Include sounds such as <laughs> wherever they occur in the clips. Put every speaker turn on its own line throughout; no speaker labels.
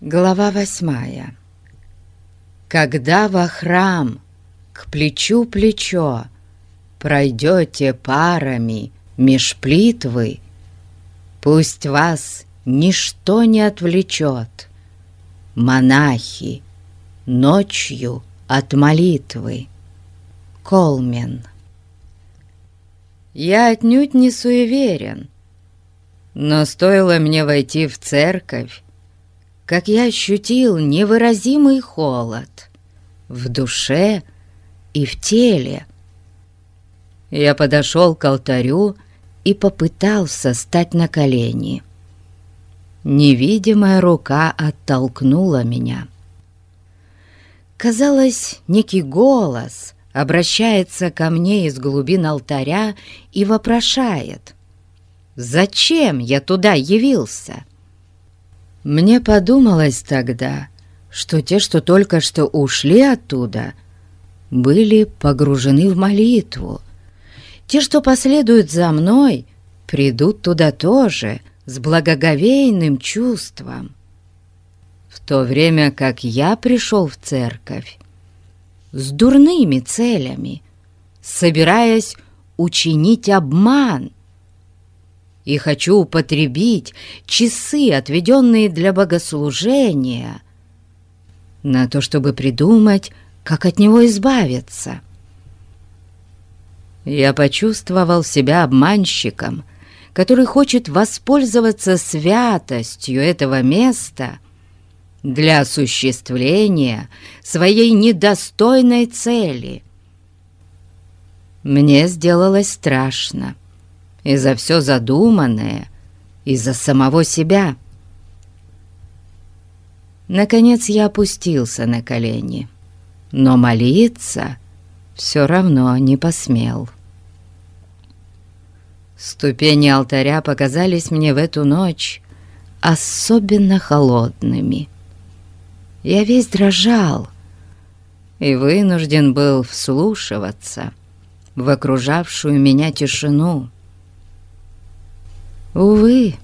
Глава восьмая. Когда во храм к плечу плечо Пройдете парами меж плит вы, Пусть вас ничто не отвлечет, Монахи, ночью от молитвы. Колмен. Я отнюдь не суеверен, но стоило мне войти в церковь, как я ощутил невыразимый холод в душе и в теле. Я подошел к алтарю и попытался стать на колени. Невидимая рука оттолкнула меня. Казалось, некий голос обращается ко мне из глубин алтаря и вопрошает, «Зачем я туда явился?» Мне подумалось тогда, что те, что только что ушли оттуда, были погружены в молитву. Те, что последуют за мной, придут туда тоже с благоговейным чувством. В то время как я пришел в церковь с дурными целями, собираясь учинить обман — и хочу употребить часы, отведенные для богослужения, на то, чтобы придумать, как от него избавиться. Я почувствовал себя обманщиком, который хочет воспользоваться святостью этого места для осуществления своей недостойной цели. Мне сделалось страшно и за все задуманное, и за самого себя. Наконец я опустился на колени, но молиться все равно не посмел. Ступени алтаря показались мне в эту ночь особенно холодными. Я весь дрожал и вынужден был вслушиваться в окружавшую меня тишину. Увы,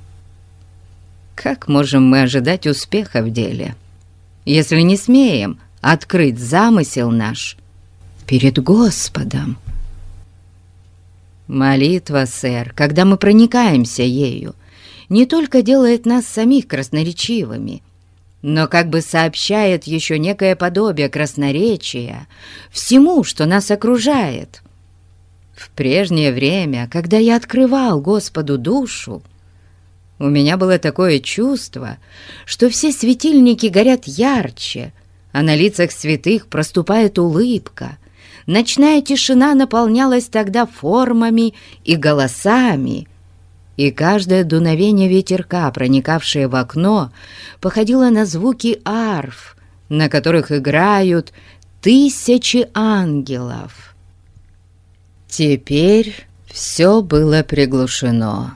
как можем мы ожидать успеха в деле, если не смеем открыть замысел наш перед Господом? Молитва, сэр, когда мы проникаемся ею, не только делает нас самих красноречивыми, но как бы сообщает еще некое подобие красноречия всему, что нас окружает — в прежнее время, когда я открывал Господу душу, у меня было такое чувство, что все светильники горят ярче, а на лицах святых проступает улыбка. Ночная тишина наполнялась тогда формами и голосами, и каждое дуновение ветерка, проникавшее в окно, походило на звуки арф, на которых играют тысячи ангелов. Теперь все было приглушено.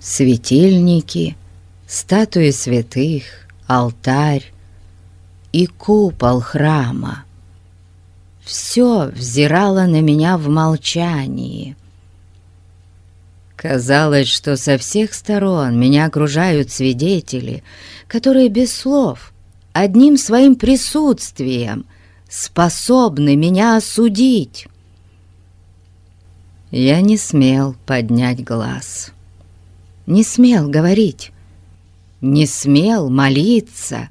Светильники, статуи святых, алтарь и купол храма. Все взирало на меня в молчании. Казалось, что со всех сторон меня окружают свидетели, которые без слов, одним своим присутствием способны меня осудить. Я не смел поднять глаз, не смел говорить, не смел молиться,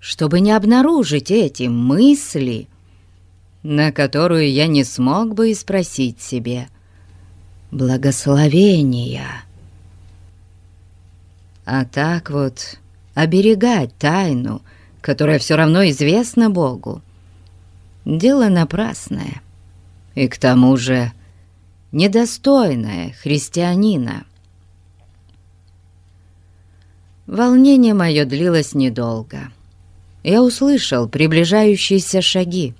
чтобы не обнаружить эти мысли, на которую я не смог бы и спросить себе благословения. А так вот оберегать тайну, которая все равно известна Богу, дело напрасное. И к тому же недостойное христианина. Волнение мое длилось недолго. Я услышал приближающиеся шаги.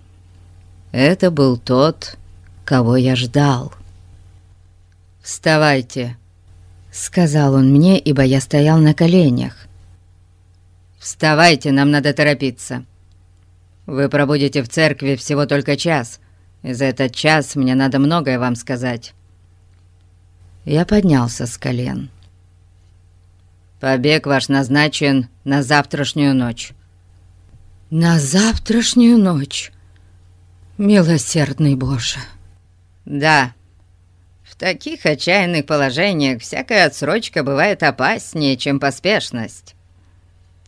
Это был тот, кого я ждал. «Вставайте», — сказал он мне, ибо я стоял на коленях. «Вставайте, нам надо торопиться. Вы пробудете в церкви всего только час, и за этот час мне надо многое вам сказать». Я поднялся с колен. Побег ваш назначен на завтрашнюю ночь».
«На завтрашнюю ночь? Милосердный Боже!»
«Да, в таких отчаянных положениях всякая отсрочка бывает опаснее, чем поспешность.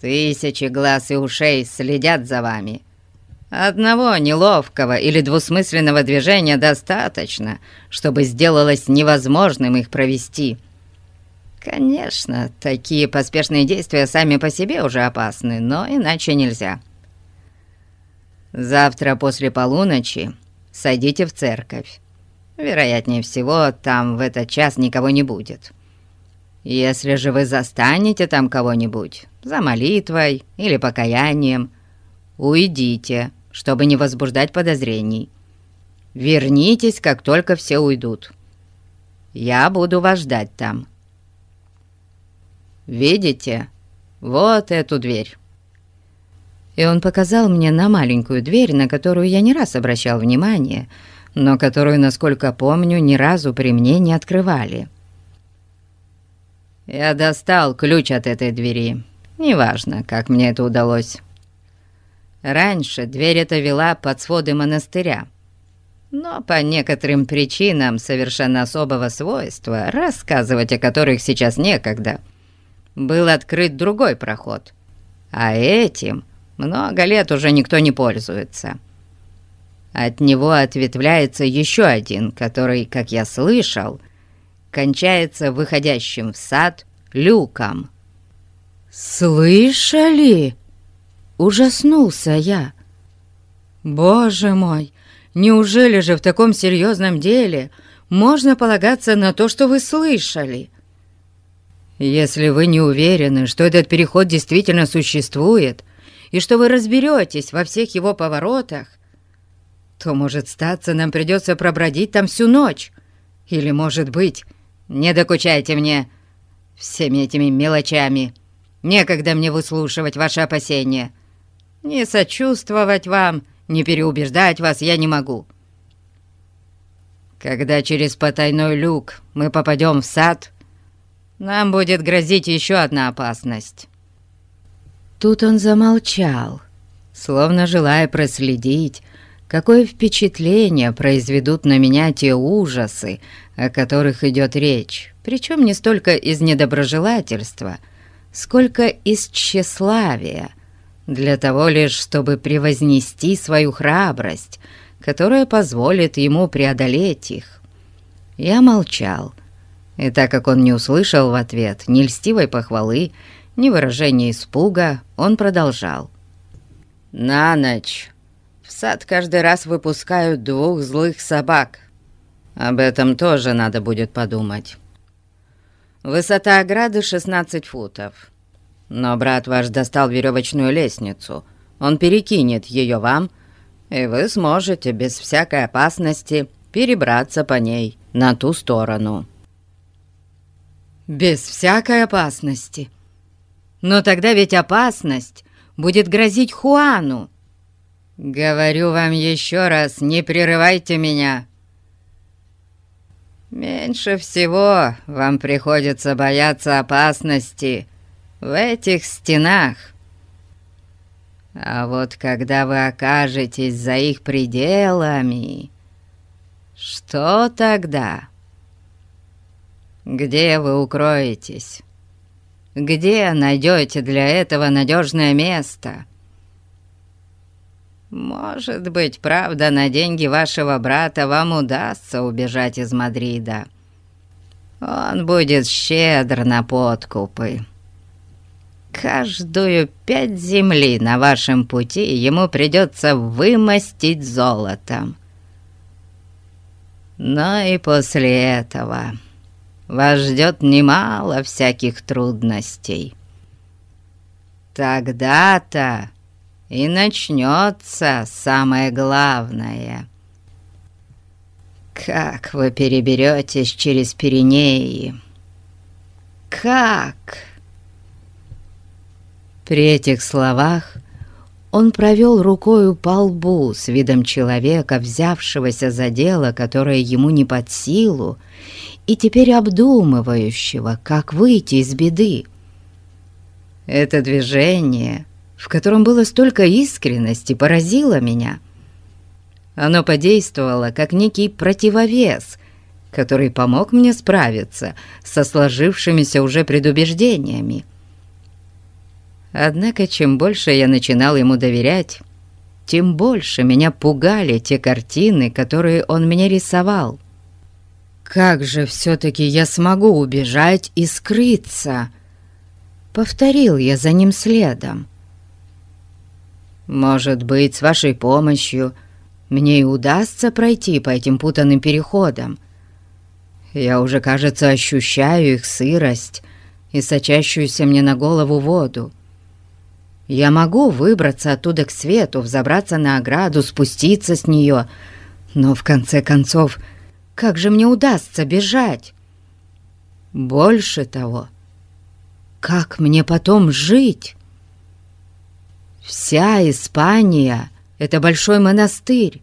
Тысячи глаз и ушей следят за вами. Одного неловкого или двусмысленного движения достаточно, чтобы сделалось невозможным их провести. Конечно, такие поспешные действия сами по себе уже опасны, но иначе нельзя. Завтра после полуночи сойдите в церковь. Вероятнее всего, там в этот час никого не будет. Если же вы застанете там кого-нибудь, за молитвой или покаянием, уйдите, чтобы не возбуждать подозрений. Вернитесь, как только все уйдут. Я буду вас ждать там. Видите? Вот эту дверь». И он показал мне на маленькую дверь, на которую я не раз обращал внимание, но которую, насколько помню, ни разу при мне не открывали. Я достал ключ от этой двери. Неважно, как мне это удалось. Раньше дверь эта вела под своды монастыря. Но по некоторым причинам совершенно особого свойства, рассказывать о которых сейчас некогда, был открыт другой проход. А этим много лет уже никто не пользуется. От него ответвляется еще один, который, как я слышал, кончается выходящим в сад люком.
«Слышали?» — ужаснулся я. «Боже мой, неужели же в таком серьезном деле можно полагаться на то, что вы слышали?» «Если вы не уверены, что этот переход действительно существует, и что вы разберетесь во всех его поворотах, то, может, статься, нам придется пробродить там всю ночь. Или, может быть, не докучайте мне всеми этими мелочами. Некогда мне выслушивать ваши опасения. Не сочувствовать вам, не переубеждать вас я не могу. Когда через потайной люк мы попадем в сад, нам будет грозить еще одна опасность». Тут он замолчал, словно желая проследить, какое впечатление произведут на меня те ужасы, о которых идет речь, причем не столько из недоброжелательства, сколько из тщеславия, для того лишь, чтобы превознести свою храбрость, которая позволит ему преодолеть их. Я молчал, и так как он не услышал в ответ ни льстивой похвалы, ни выражения испуга, он продолжал. «На ночь в сад каждый раз выпускают двух злых собак. Об этом тоже надо будет подумать. Высота ограды 16 футов. Но брат ваш достал веревочную лестницу. Он перекинет ее вам, и вы сможете без всякой опасности перебраться по ней на ту сторону». «Без всякой опасности? Но тогда ведь опасность будет грозить Хуану!» «Говорю вам еще раз, не прерывайте меня!» «Меньше всего вам приходится бояться опасности в этих стенах. А вот когда вы окажетесь за их пределами, что тогда? Где вы укроетесь? Где найдете для этого надежное место?» Может быть, правда, на деньги вашего брата вам удастся убежать из Мадрида. Он будет щедр на подкупы. Каждую пять земли на вашем пути ему придется вымостить золотом. Но и после этого вас ждет немало всяких трудностей. Тогда-то и начнется самое главное. Как вы переберетесь через Пиренеи? Как? При этих словах он провел рукою по лбу с видом человека, взявшегося за дело, которое ему не под силу, и теперь обдумывающего, как выйти из беды.
Это движение, в котором было столько искренности, поразило меня. Оно подействовало как некий противовес, который помог мне справиться со сложившимися уже предубеждениями. Однако, чем больше я начинал ему доверять, тем больше меня пугали те картины, которые он мне рисовал. «Как же все-таки я смогу убежать и скрыться?» Повторил я за ним следом. «Может быть, с вашей помощью мне и удастся пройти по этим путанным переходам. Я уже, кажется, ощущаю их сырость и сочащуюся мне на голову воду. Я могу выбраться оттуда к свету, взобраться на ограду, спуститься с нее, но в конце концов, как же мне удастся бежать? Больше того, как мне потом жить? Вся Испания — это большой монастырь.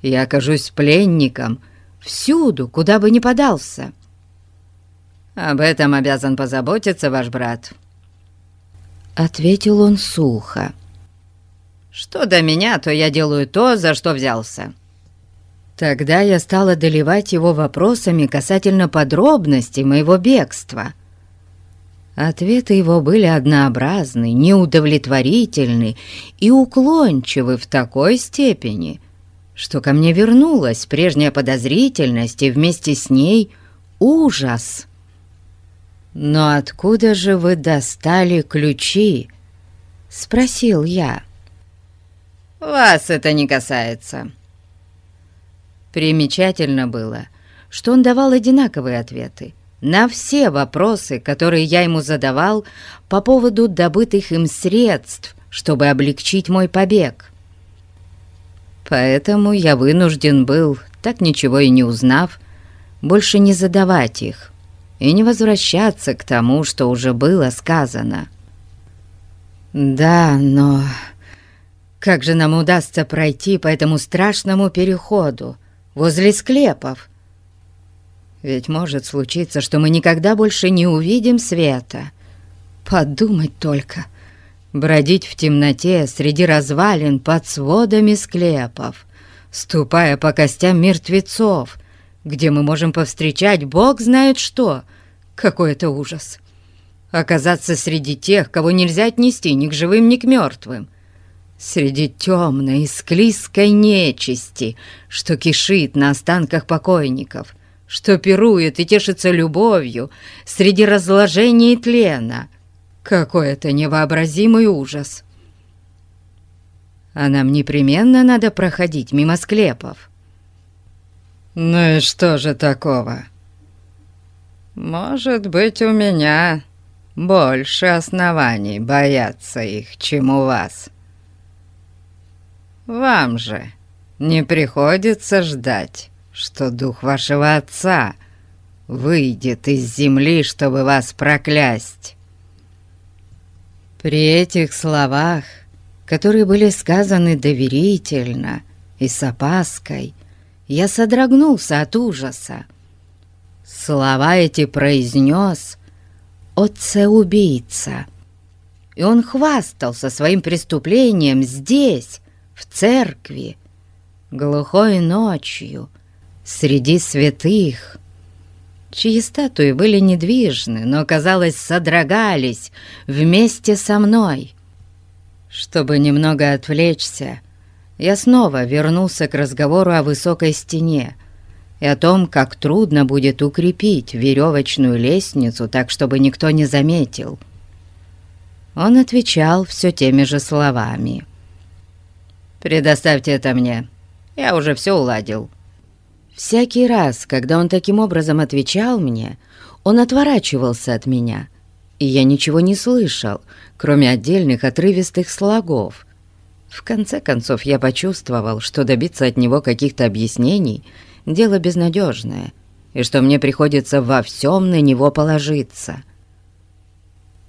Я окажусь пленником всюду, куда бы ни подался. Об этом обязан позаботиться ваш брат». Ответил он сухо. «Что до меня, то я делаю то, за что взялся». Тогда я стала доливать его вопросами касательно подробностей моего бегства. Ответы его были однообразны, неудовлетворительны и уклончивы в такой степени, что ко мне вернулась прежняя подозрительность и вместе с ней ужас. «Но откуда же вы достали ключи?» — спросил я. «Вас это не касается». Примечательно было, что он давал одинаковые ответы на все вопросы, которые я ему задавал по поводу добытых им средств, чтобы облегчить мой побег. Поэтому я вынужден был, так ничего и не узнав, больше не задавать их и не возвращаться к тому, что уже было сказано. «Да, но как же нам удастся пройти по этому страшному переходу возле склепов? Ведь может случиться, что мы никогда больше не увидим света. Подумать только, бродить в темноте среди развалин под сводами склепов, ступая по костям мертвецов — где мы можем повстречать бог знает что. Какой это ужас! Оказаться среди тех, кого нельзя отнести ни к живым, ни к мертвым. Среди темной и склизкой нечисти, что кишит на останках покойников, что пирует и тешится любовью среди разложения и тлена. Какой это невообразимый ужас! А нам непременно надо проходить мимо склепов. «Ну и что же такого?» «Может быть, у меня больше оснований бояться их, чем у вас. Вам же не приходится ждать, что дух вашего отца выйдет из земли, чтобы вас проклясть». При этих словах, которые были сказаны доверительно и с опаской, я содрогнулся от ужаса. Слова эти произнес отце-убийца, и он хвастался своим преступлением здесь, в церкви, глухой ночью, среди святых, чьи статуи были недвижны, но, казалось, содрогались вместе со мной. Чтобы немного отвлечься, я снова вернулся к разговору о высокой стене и о том, как трудно будет укрепить веревочную лестницу так, чтобы никто не заметил. Он отвечал все теми же словами. «Предоставьте это мне, я уже все уладил». Всякий раз, когда он таким образом отвечал мне, он отворачивался от меня, и я ничего не слышал, кроме отдельных отрывистых слогов, в конце концов, я почувствовал, что добиться от него каких-то объяснений — дело безнадежное, и что мне приходится во всем на него положиться.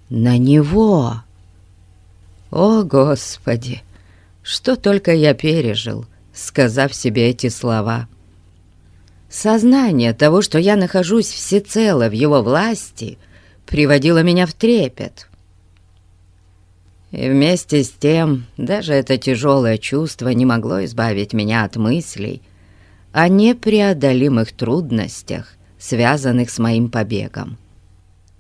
На него! О, Господи! Что только я пережил, сказав себе эти слова. Сознание того, что я нахожусь всецело в его власти, приводило меня в трепет. И вместе с тем даже это тяжелое чувство не могло избавить меня от мыслей о непреодолимых трудностях, связанных с моим побегом.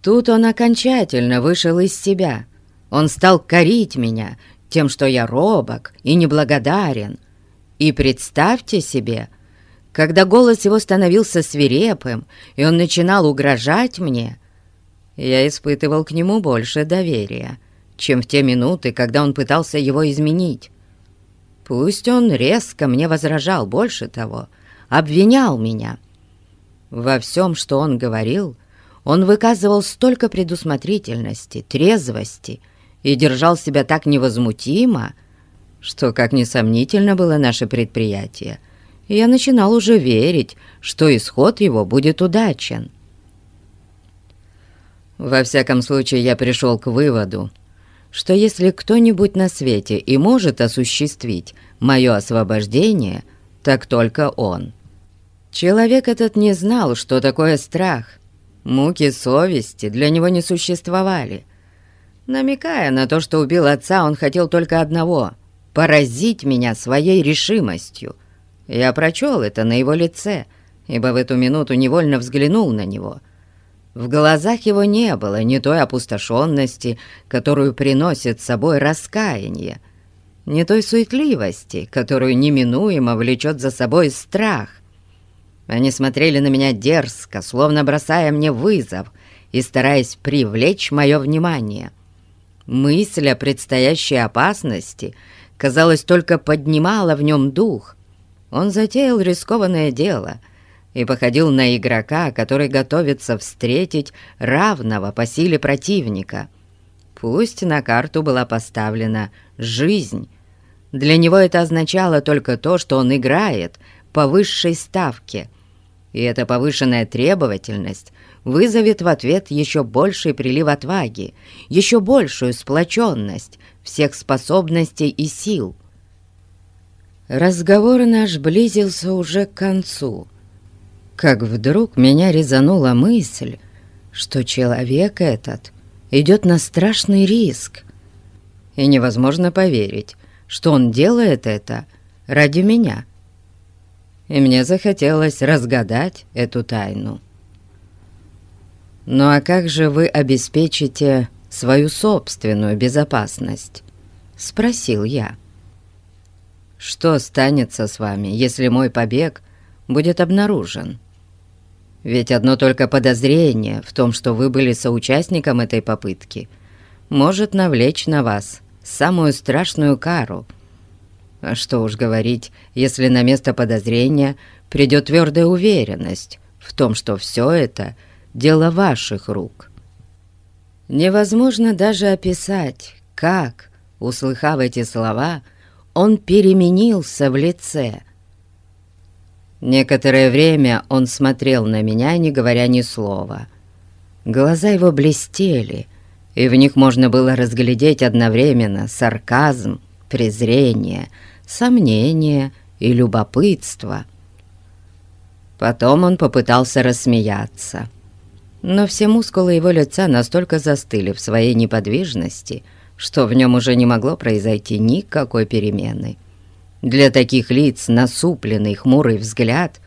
Тут он окончательно вышел из себя. Он стал корить меня тем, что я робок и неблагодарен. И представьте себе, когда голос его становился свирепым, и он начинал угрожать мне, я испытывал к нему больше доверия — чем в те минуты, когда он пытался его изменить. Пусть он резко мне возражал, больше того, обвинял меня. Во всем, что он говорил, он выказывал столько предусмотрительности, трезвости и держал себя так невозмутимо, что, как несомнительно было наше предприятие, я начинал уже верить, что исход его будет удачен. Во всяком случае, я пришел к выводу, что если кто-нибудь на свете и может осуществить мое освобождение, так только он. Человек этот не знал, что такое страх. Муки совести для него не существовали. Намекая на то, что убил отца, он хотел только одного — поразить меня своей решимостью. Я прочел это на его лице, ибо в эту минуту невольно взглянул на него — в глазах его не было ни той опустошенности, которую приносит с собой раскаяние, ни той суетливости, которую неминуемо влечет за собой страх. Они смотрели на меня дерзко, словно бросая мне вызов и стараясь привлечь мое внимание. Мысль о предстоящей опасности, казалось, только поднимала в нем дух. Он затеял рискованное дело — и походил на игрока, который готовится встретить равного по силе противника. Пусть на карту была поставлена жизнь. Для него это означало только то, что он играет по высшей ставке. И эта повышенная требовательность вызовет в ответ еще больший прилив отваги, еще большую сплоченность всех способностей и сил. Разговор наш близился уже к концу — как вдруг меня резанула мысль, что человек этот идет на страшный риск. И невозможно поверить, что он делает это ради меня. И мне захотелось разгадать эту тайну. «Ну а как же вы обеспечите свою собственную безопасность?» — спросил я. «Что станется с вами, если мой побег будет обнаружен?» Ведь одно только подозрение в том, что вы были соучастником этой попытки, может навлечь на вас самую страшную кару. А что уж говорить, если на место подозрения придет твердая уверенность в том, что все это — дело ваших рук. Невозможно даже описать, как, услыхав эти слова, он переменился в лице — Некоторое время он смотрел на меня, не говоря ни слова. Глаза его блестели, и в них можно было разглядеть одновременно сарказм, презрение, сомнение и любопытство. Потом он попытался рассмеяться, но все мускулы его лица настолько застыли в своей неподвижности, что в нем уже не могло произойти никакой перемены. Для таких лиц насупленный хмурый взгляд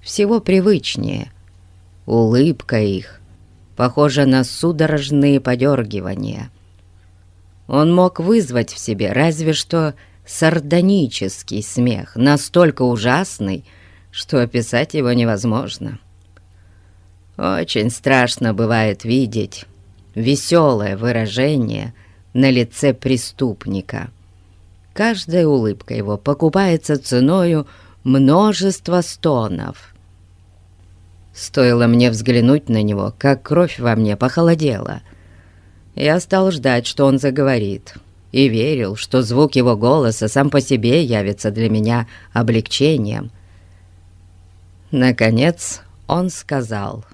всего привычнее. Улыбка их похожа на судорожные подергивания. Он мог вызвать в себе разве что сардонический смех, настолько ужасный, что описать его невозможно. Очень страшно бывает видеть веселое выражение на лице преступника — Каждая улыбка его покупается ценою множества стонов. Стоило мне взглянуть на него, как кровь во мне похолодела. Я стал ждать, что он заговорит, и верил, что звук его голоса сам по себе явится для меня облегчением. Наконец он сказал...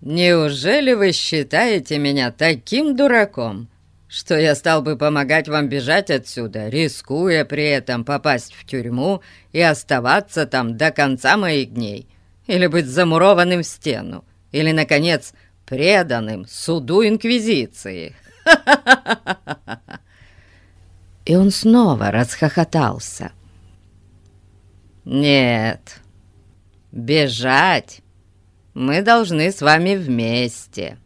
«Неужели вы считаете меня таким дураком, что я стал бы помогать вам бежать отсюда, рискуя при этом попасть в тюрьму и оставаться там до конца моих дней, или быть замурованным в стену, или, наконец, преданным суду Инквизиции. <laughs> И он снова расхохотался.
«Нет, бежать мы должны с вами вместе.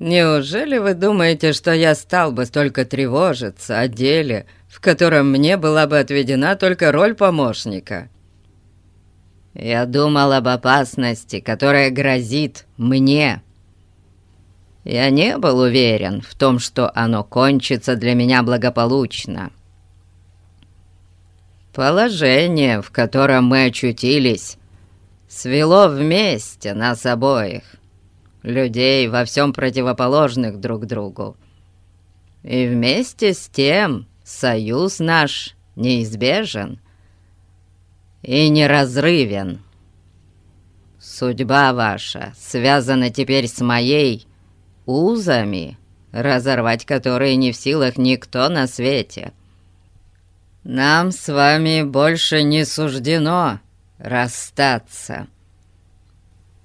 Неужели вы думаете, что я стал бы столько тревожиться о деле, в котором мне была бы отведена только роль помощника?» Я думал об опасности, которая грозит мне. Я не был уверен в том, что оно кончится для меня благополучно. Положение, в котором мы очутились, свело вместе нас обоих, людей во всем противоположных друг другу. И вместе с тем союз наш неизбежен и неразрывен. Судьба ваша связана теперь с моей узами, разорвать которые не в силах никто на свете. Нам с вами больше не суждено расстаться.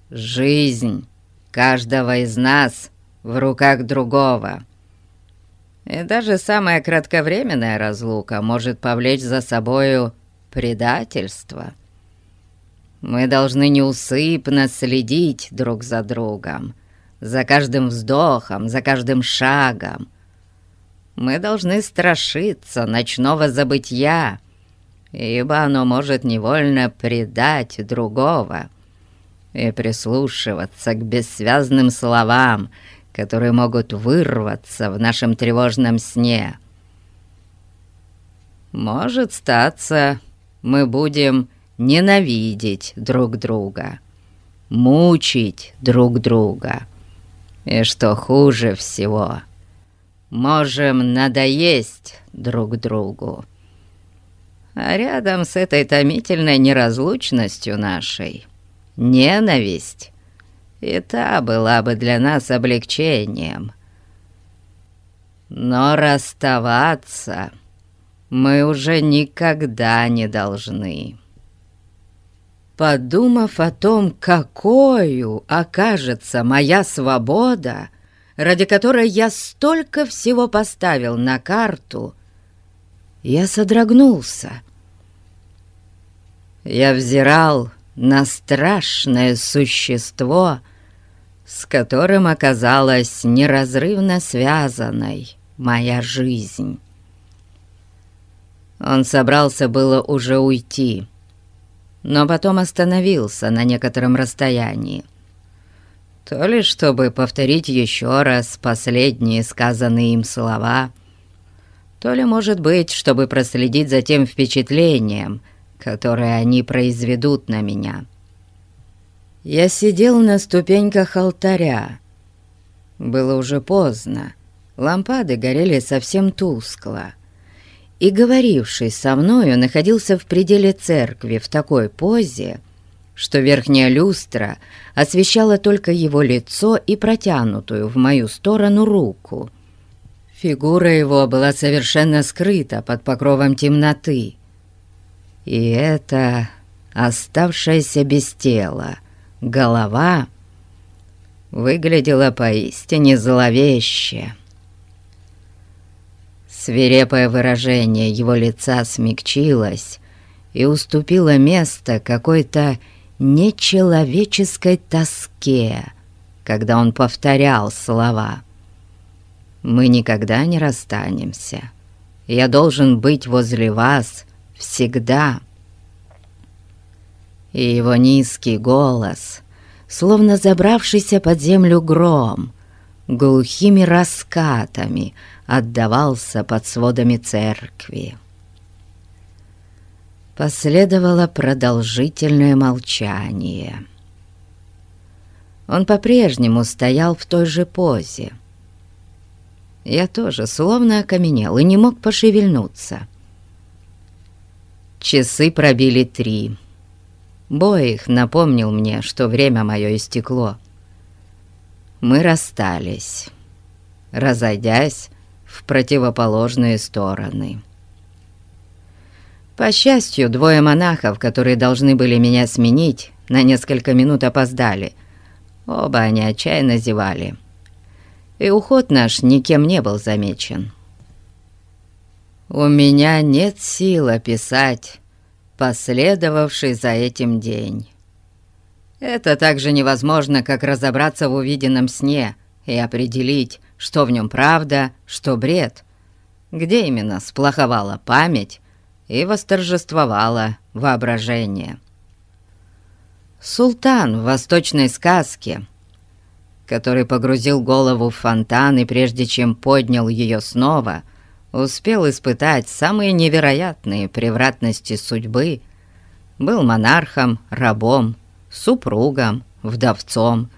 Жизнь каждого из нас в руках другого. И даже самая кратковременная разлука может повлечь за собою предательство. Мы должны неусыпно следить друг за другом, за каждым вздохом, за каждым шагом. Мы должны страшиться ночного забытья, ибо оно может невольно предать другого, и прислушиваться к бессвязным словам, которые могут вырваться в нашем тревожном сне. Может статься, мы будем ненавидеть друг друга, мучить друг друга, и, что хуже всего, можем надоесть друг другу а рядом с этой томительной неразлучностью нашей ненависть и та была бы для нас облегчением. Но расставаться мы уже никогда не должны.
Подумав о том, какую окажется моя свобода, ради которой я столько всего поставил на карту, я содрогнулся. Я взирал на страшное существо, с которым оказалась неразрывно связанной моя жизнь. Он собрался было уже уйти, но потом остановился на некотором расстоянии. То ли чтобы повторить еще раз последние сказанные им слова — то ли, может быть, чтобы проследить за тем впечатлением, которое они произведут на меня. Я сидел на ступеньках алтаря. Было уже поздно, лампады горели совсем тускло, и говоривший со мною находился в пределе церкви в такой позе, что верхняя люстра освещала только его лицо и протянутую в мою сторону руку — Фигура его была совершенно скрыта под покровом темноты. И это оставшаяся без тела голова выглядела поистине зловеще. Свирепое выражение его лица смягчилось и уступило место какой-то нечеловеческой тоске, когда он повторял слова — мы никогда не расстанемся. Я должен быть возле вас всегда». И его низкий голос, словно забравшийся под землю гром, глухими раскатами отдавался под сводами церкви. Последовало продолжительное молчание. Он по-прежнему стоял в той же позе, я тоже словно окаменел и не мог пошевельнуться. Часы пробили три. Бой их напомнил мне, что время мое истекло. Мы расстались, разойдясь в противоположные стороны. По счастью, двое монахов, которые должны были меня сменить, на несколько минут опоздали. Оба они отчаянно зевали и уход наш никем не был замечен. У меня нет сил описать последовавший за этим день. Это так же невозможно, как разобраться в увиденном сне и определить, что в нем правда, что бред, где именно сплоховала память и восторжествовало воображение. Султан в восточной сказке, который погрузил голову в фонтан и прежде чем поднял ее снова, успел испытать самые невероятные превратности судьбы, был монархом, рабом, супругом, вдовцом,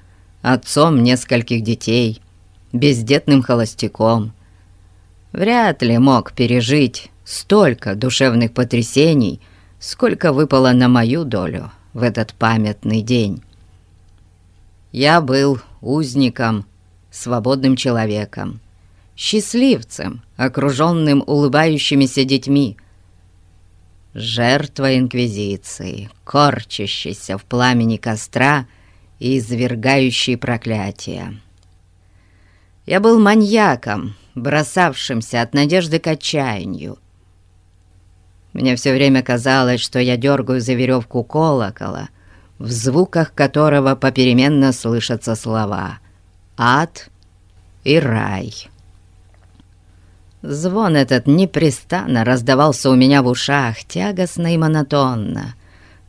отцом нескольких детей, бездетным холостяком. Вряд ли мог пережить столько душевных потрясений, сколько выпало на мою долю в этот памятный день. Я был узником, свободным человеком, счастливцем, окруженным улыбающимися детьми, жертва Инквизиции, корчащейся в пламени костра и извергающей проклятия. Я был маньяком, бросавшимся от надежды к отчаянию. Мне все время казалось, что я дергаю за веревку колокола, в звуках которого попеременно слышатся слова «ад» и «рай». Звон этот непрестанно раздавался у меня в ушах, тягостно и монотонно,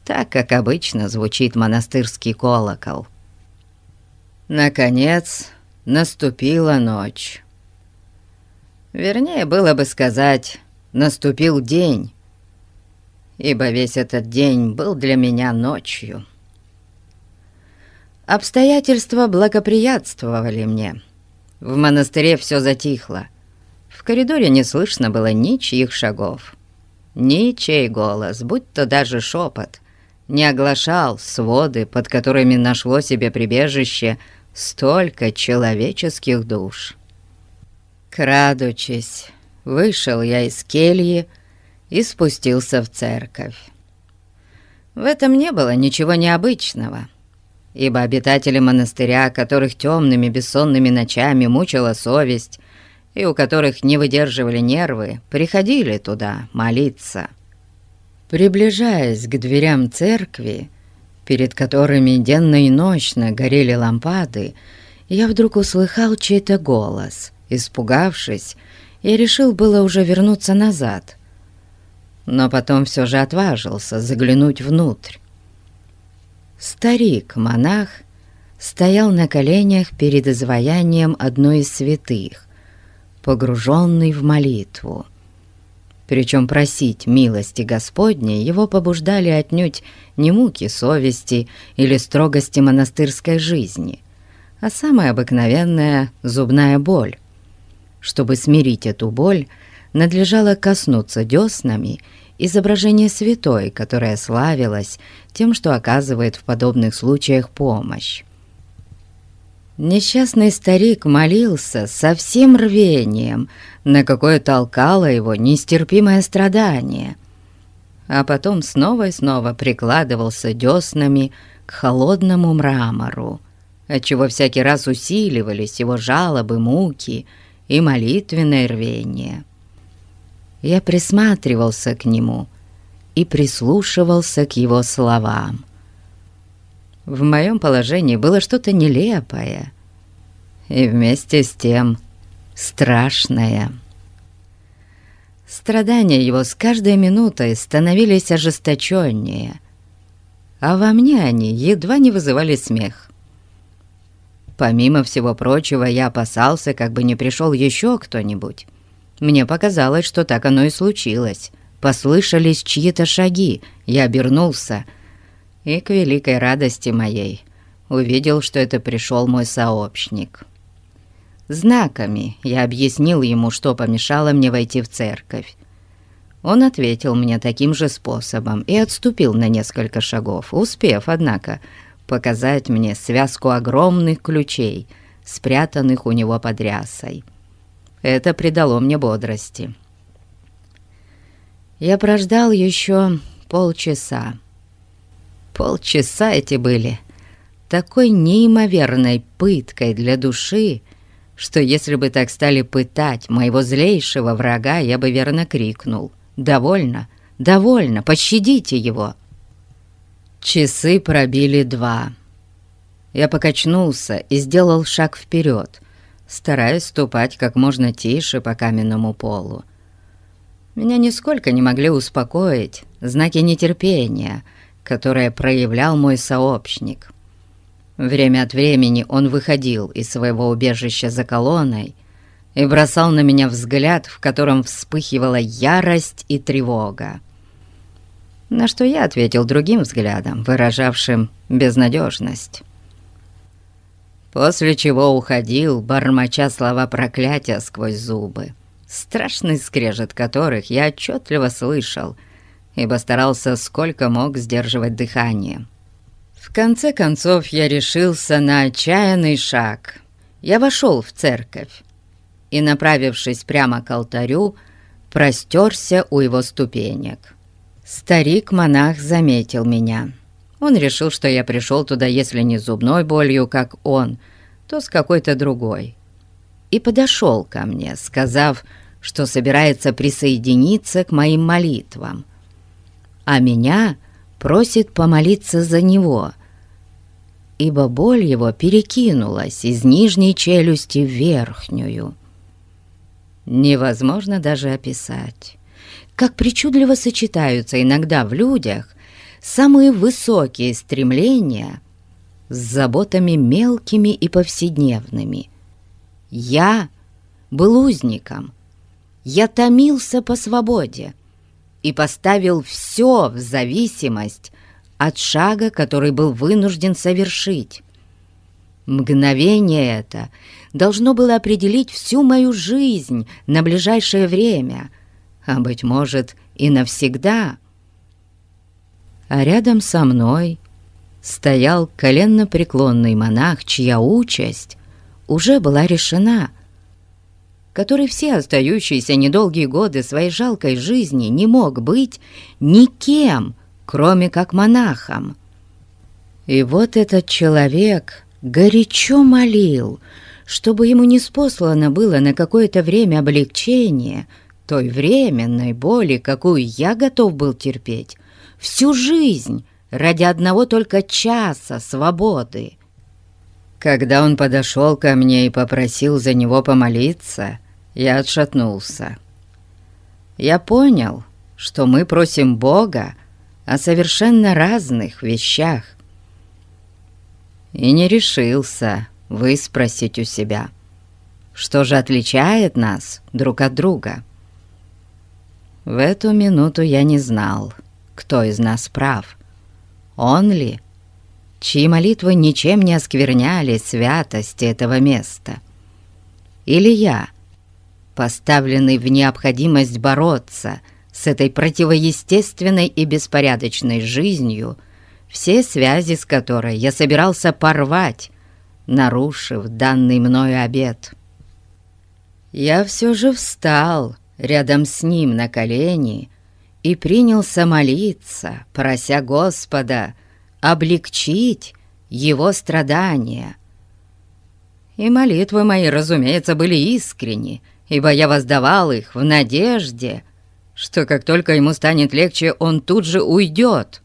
так, как обычно звучит монастырский колокол. Наконец, наступила ночь. Вернее, было бы сказать, наступил день, ибо весь этот день был для меня ночью. Обстоятельства благоприятствовали мне. В монастыре все затихло. Коридоре не слышно было ничьих шагов. Ничей голос, будь то даже шепот, не оглашал своды, под которыми нашло себе прибежище столько человеческих душ. Крадучись, вышел я из кельи и спустился в церковь. В этом не было ничего необычного, ибо обитатели монастыря, которых темными бессонными ночами мучила совесть и у которых не выдерживали нервы, приходили туда молиться. Приближаясь к дверям церкви, перед которыми денно и ночно горели лампады, я вдруг услыхал чей-то голос. Испугавшись, я решил было уже вернуться назад, но потом все же отважился заглянуть внутрь. Старик-монах стоял на коленях перед изваянием одной из святых, погруженный в молитву. Причем просить милости Господней его побуждали отнюдь не муки совести или строгости монастырской жизни, а самая обыкновенная зубная боль. Чтобы смирить эту боль, надлежало коснуться деснами изображения святой, которая славилась тем, что оказывает в подобных случаях помощь. Несчастный старик молился со всем рвением, на какое толкало его нестерпимое страдание, а потом снова и снова прикладывался деснами к холодному мрамору, отчего всякий раз усиливались его жалобы, муки и молитвенное рвение. Я присматривался к нему и прислушивался к его словам. В моем положении было что-то нелепое и вместе с тем страшное. Страдания его с каждой минутой становились ожесточеннее, а во мне они едва не вызывали смех. Помимо всего прочего, я опасался, как бы не пришел еще кто-нибудь. Мне показалось, что так оно и случилось. Послышались чьи-то шаги, я обернулся — и к великой радости моей увидел, что это пришел мой сообщник. Знаками я объяснил ему, что помешало мне войти в церковь. Он ответил мне таким же способом и отступил на несколько шагов, успев, однако, показать мне связку огромных ключей, спрятанных у него под рясой. Это придало мне бодрости. Я прождал еще полчаса, Полчаса эти были такой неимоверной пыткой для души, что если бы так стали пытать моего злейшего врага, я бы верно крикнул «Довольно! Довольно! Пощадите его!» Часы пробили два. Я покачнулся и сделал шаг вперед, стараясь ступать как можно тише по каменному полу. Меня нисколько не могли успокоить знаки нетерпения, которые проявлял мой сообщник. Время от времени он выходил из своего убежища за колонной и бросал на меня взгляд, в котором вспыхивала ярость и тревога. На что я ответил другим взглядом, выражавшим безнадежность. После чего уходил, бормоча слова проклятия сквозь зубы страшный скрежет которых я отчетливо слышал, ибо старался сколько мог сдерживать дыхание. В конце концов я решился на отчаянный шаг. Я вошел в церковь и, направившись прямо к алтарю, простерся у его ступенек. Старик-монах заметил меня. Он решил, что я пришел туда, если не зубной болью, как он, то с какой-то другой и подошел ко мне, сказав, что собирается присоединиться к моим молитвам, а меня просит помолиться за него, ибо боль его перекинулась из нижней челюсти в верхнюю. Невозможно даже описать, как причудливо сочетаются иногда в людях самые высокие стремления с заботами мелкими и повседневными – я был узником. Я томился по свободе и поставил все в зависимость от шага, который был вынужден совершить. Мгновение это должно было определить всю мою жизнь на ближайшее время, а, быть может, и навсегда. А рядом со мной стоял коленно-преклонный монах, чья участь уже была решена, который все остающиеся недолгие годы своей жалкой жизни не мог быть никем, кроме как монахом. И вот этот человек горячо молил, чтобы ему не спослано было на какое-то время облегчение той временной боли, какую я готов был терпеть всю жизнь ради одного только часа свободы. Когда он подошел ко мне и попросил за него помолиться, я отшатнулся. Я понял, что мы просим Бога о совершенно разных вещах. И не решился выспросить у себя, что же отличает нас друг от друга. В эту минуту я не знал, кто из нас прав, он ли чьи молитвы ничем не оскверняли святости этого места. Или я, поставленный в необходимость бороться с этой противоестественной и беспорядочной жизнью, все связи с которой я собирался порвать, нарушив данный мною обет. Я все же встал рядом с ним на колени и принялся молиться, прося Господа — облегчить его страдания. И молитвы мои, разумеется, были искренни, ибо я воздавал их в надежде, что как только ему станет легче, он тут же уйдет.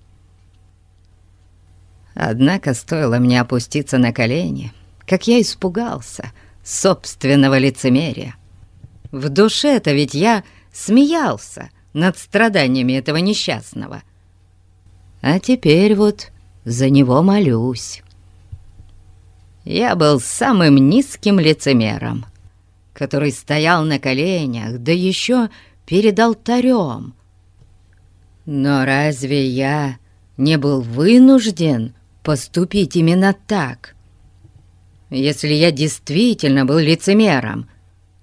Однако стоило мне опуститься на колени, как я испугался собственного лицемерия. В душе-то ведь я смеялся над страданиями этого несчастного. А теперь вот за него молюсь. Я был самым низким лицемером, который стоял на коленях, да еще перед алтарем. Но разве я не был вынужден поступить именно так? Если я действительно был лицемером,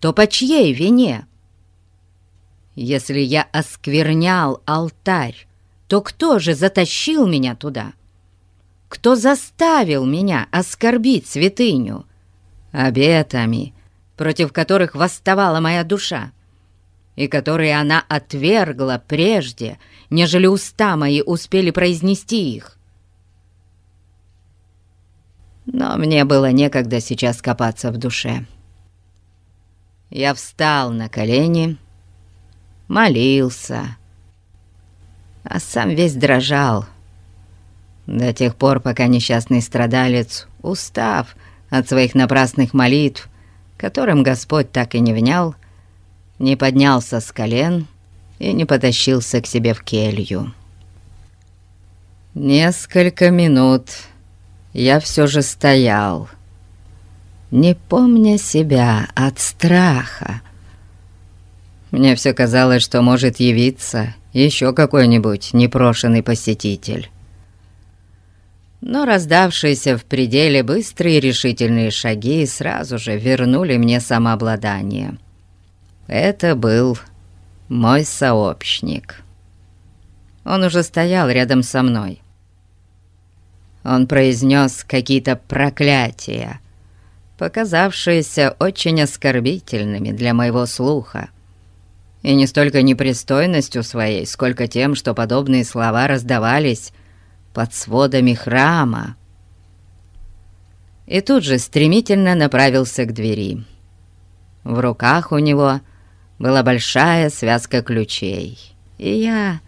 то по чьей вине? Если я осквернял алтарь, то кто же затащил меня туда? кто заставил меня оскорбить святыню обетами, против которых восставала моя душа, и которые она отвергла прежде, нежели уста мои успели произнести их. Но мне было некогда сейчас копаться в душе. Я встал на колени, молился, а сам весь дрожал до тех пор, пока несчастный страдалец, устав от своих напрасных молитв, которым Господь так и не внял, не поднялся с колен и не потащился к себе в келью. Несколько минут я все же стоял, не помня себя от страха. Мне все казалось, что может явиться еще какой-нибудь непрошенный посетитель. Но раздавшиеся в пределе быстрые решительные шаги сразу же вернули мне самообладание. Это был мой сообщник. Он уже стоял рядом со мной. Он произнес какие-то проклятия, показавшиеся очень оскорбительными для моего слуха. И не столько непристойностью своей, сколько тем, что подобные слова раздавались под сводами храма. И тут же стремительно направился к двери. В руках у него была большая связка ключей, и я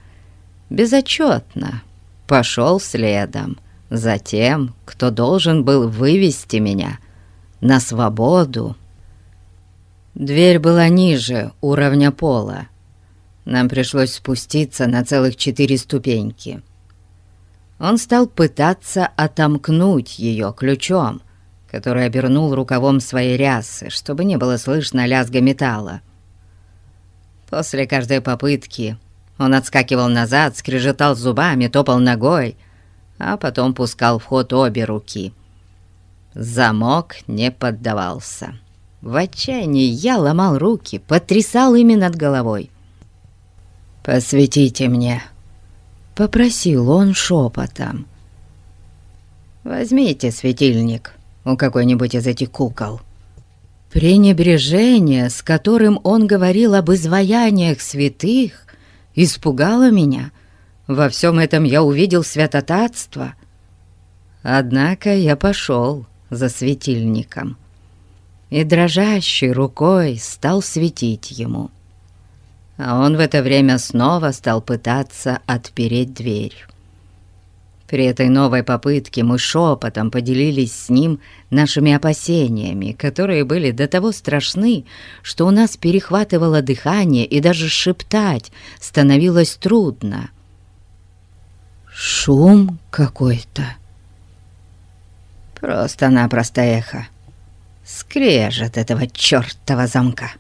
безотчетно пошел следом за тем, кто должен был вывести меня на свободу. Дверь была ниже уровня пола. Нам пришлось спуститься на целых четыре ступеньки он стал пытаться отомкнуть ее ключом, который обернул рукавом своей рясы, чтобы не было слышно лязга металла. После каждой попытки он отскакивал назад, скрежетал зубами, топал ногой, а потом пускал в ход обе руки. Замок не поддавался. В отчаянии я ломал руки, потрясал ими над головой. «Посветите мне», — попросил он шепотом. «Возьмите светильник у какой-нибудь из этих кукол». Пренебрежение, с которым он говорил об изваяниях святых, испугало меня. Во всем этом я увидел святотатство. Однако я пошел за светильником и дрожащей рукой стал светить ему а он в это время снова стал пытаться отпереть дверь. При этой новой попытке мы шепотом поделились с ним нашими опасениями, которые были до того страшны, что у нас перехватывало дыхание и даже шептать становилось трудно. Шум какой-то. Просто-напросто эхо. Скрежет этого чертова замка.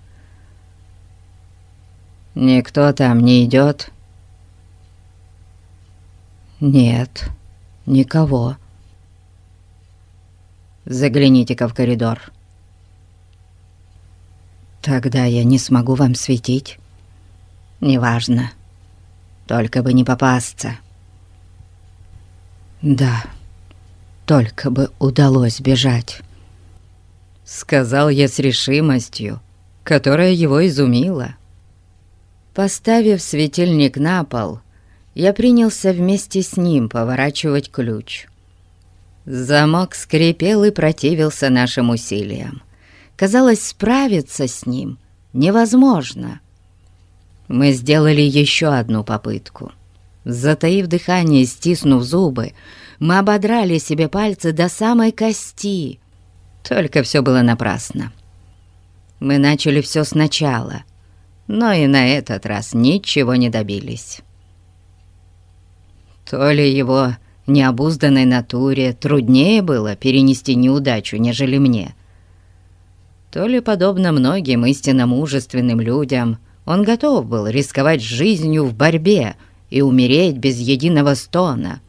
«Никто там не идет?» «Нет, никого». «Загляните-ка в коридор». «Тогда я не смогу вам светить». «Неважно, только бы не попасться». «Да, только бы удалось бежать», — сказал я с решимостью, которая его изумила. Поставив светильник на пол, я принялся вместе с ним поворачивать ключ. Замок скрипел и противился нашим усилиям. Казалось, справиться с ним невозможно. Мы сделали еще одну попытку. Затаив дыхание и стиснув зубы, мы ободрали себе пальцы до самой кости. Только все было напрасно. Мы начали все сначала — но и на этот раз ничего не добились. То ли его необузданной натуре труднее было перенести неудачу, нежели мне, то ли, подобно многим истинно мужественным людям, он готов был рисковать жизнью в борьбе и умереть без единого стона,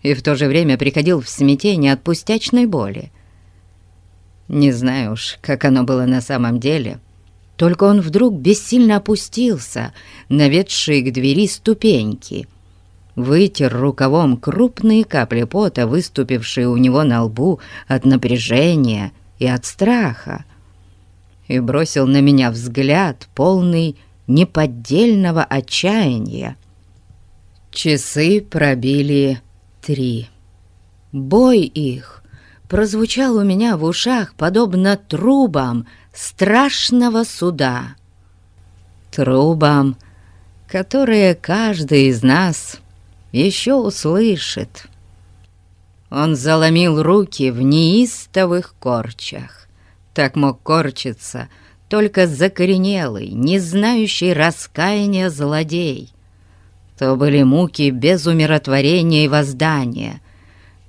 и в то же время приходил в смятение от пустячной боли. Не знаю уж, как оно было на самом деле — только он вдруг бессильно опустился на ведшие к двери ступеньки, вытер рукавом крупные капли пота, выступившие у него на лбу от напряжения и от страха, и бросил на меня взгляд, полный неподдельного отчаяния. Часы пробили три. Бой их прозвучал у меня в ушах, подобно трубам страшного суда. Трубам, которые каждый из нас еще услышит. Он заломил руки в неистовых корчах. Так мог корчиться только закоренелый, не знающий раскаяния злодей. То были муки без умиротворения и воздания,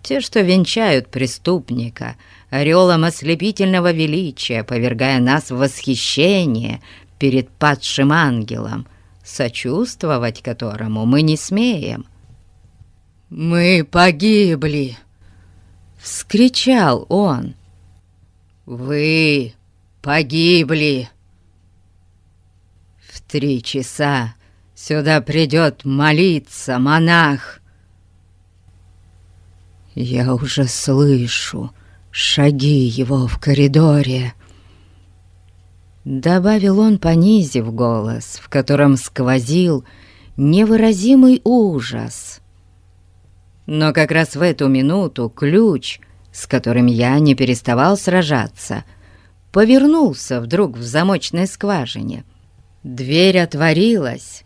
те, что венчают преступника, орелом ослепительного величия, повергая нас в восхищение перед падшим ангелом, сочувствовать которому мы не смеем. «Мы погибли!» — вскричал он. «Вы погибли!» «В три часа сюда придет молиться монах!» «Я уже слышу шаги его в коридоре!» Добавил он, понизив голос, в котором сквозил невыразимый ужас. Но как раз в эту минуту ключ, с которым я не переставал сражаться, повернулся вдруг в замочной скважине. Дверь отворилась,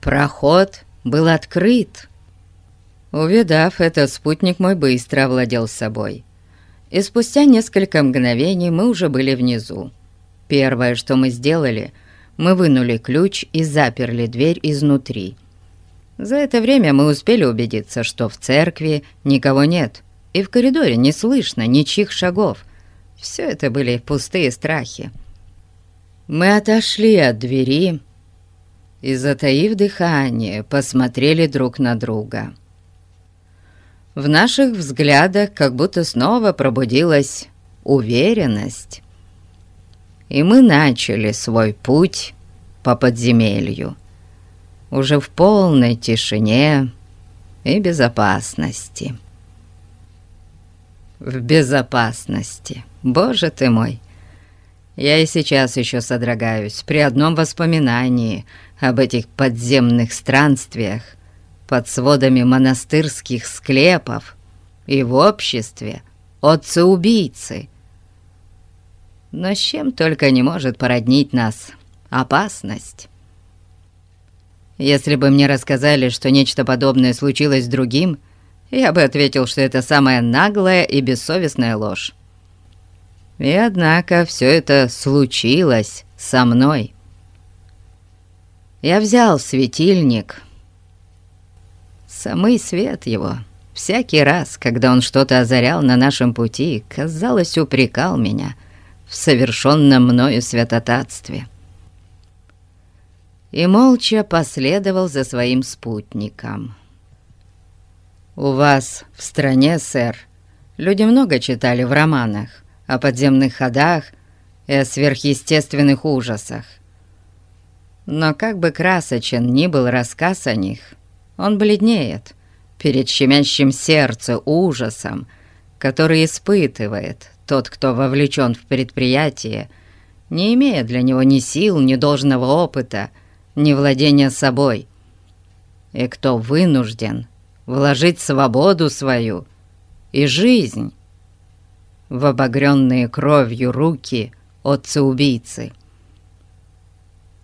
проход был открыт. Увидав это, спутник мой быстро овладел собой. И спустя несколько мгновений мы уже были внизу. Первое, что мы сделали, мы вынули ключ и заперли дверь изнутри. За это время мы успели убедиться, что в церкви никого нет, и в коридоре не слышно ничьих шагов. Все это были пустые страхи. Мы отошли от двери и, затаив дыхание, посмотрели друг на друга. В наших взглядах как будто снова пробудилась уверенность и мы начали свой путь по подземелью, уже в полной тишине и безопасности. В безопасности, боже ты мой! Я и сейчас еще содрогаюсь при одном воспоминании об этих подземных странствиях под сводами монастырских склепов и в обществе отца-убийцы, но с чем только не может породнить нас опасность. Если бы мне рассказали, что нечто подобное случилось с другим, я бы ответил, что это самая наглая и бессовестная ложь. И однако все это случилось со мной. Я взял светильник, самый свет его, всякий раз, когда он что-то озарял на нашем пути, казалось, упрекал меня — в совершенном мною святотатстве. И молча последовал за своим спутником. «У вас в стране, сэр, люди много читали в романах о подземных ходах и о сверхъестественных ужасах. Но как бы красочен ни был рассказ о них, он бледнеет перед щемящим сердце ужасом, который испытывает тот, кто вовлечен в предприятие, не имея для него ни сил, ни должного опыта, ни владения собой, и кто вынужден вложить свободу свою и жизнь в обогренные кровью руки отца-убийцы.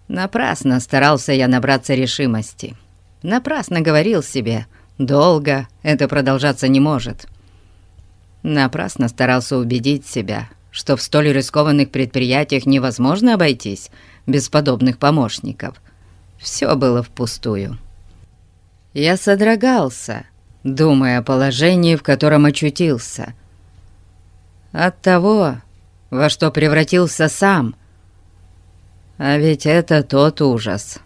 Напрасно старался я набраться решимости. Напрасно говорил себе, долго это продолжаться не может. Напрасно старался убедить себя, что в столь рискованных предприятиях невозможно обойтись без подобных помощников. Все было впустую. Я содрогался, думая о положении, в котором очутился. От того, во что превратился сам. А ведь это тот ужас,